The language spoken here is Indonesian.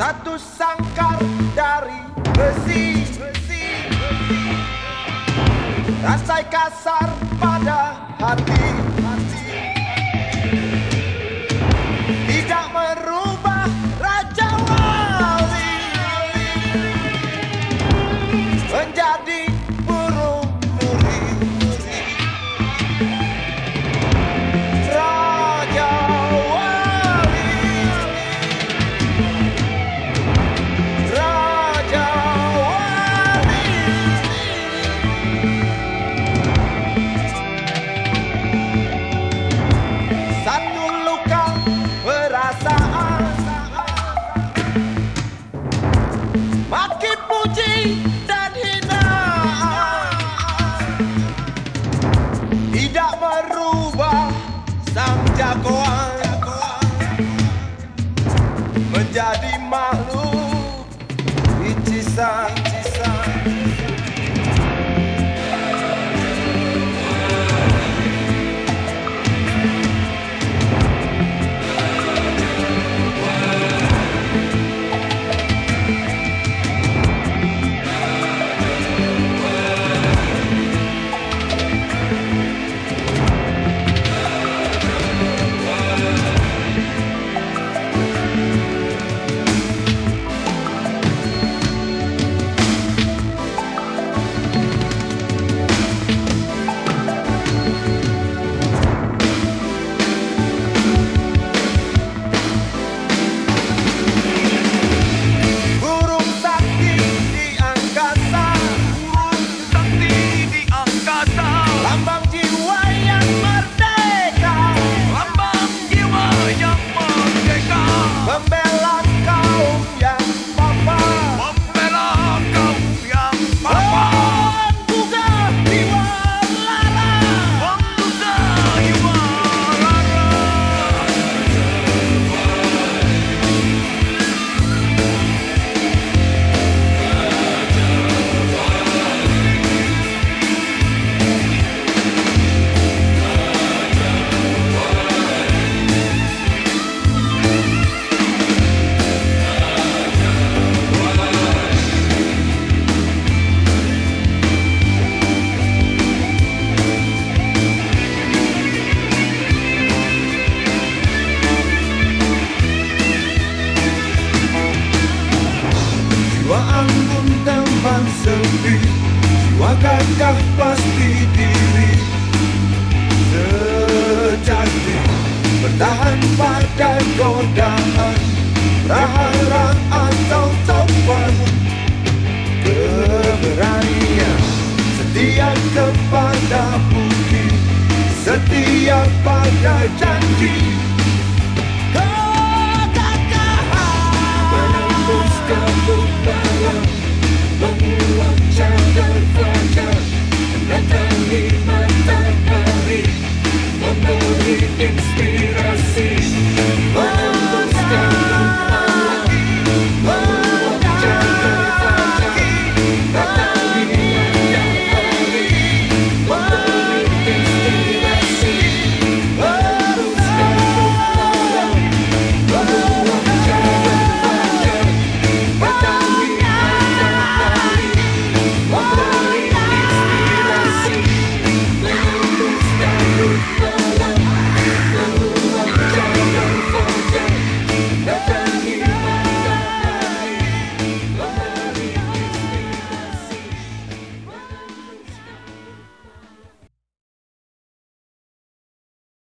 satu sangkar dari besi, besi, besi. rasai kasar pada dan hina Tidak merubah sang jagoan. Menjadi makhluk anggun teman sepi Jiwa gagah pasti diri? Sejati Bertahan pada godaan. Prahara atau topan Keberanian Setia kepada bukti. Setia pada janji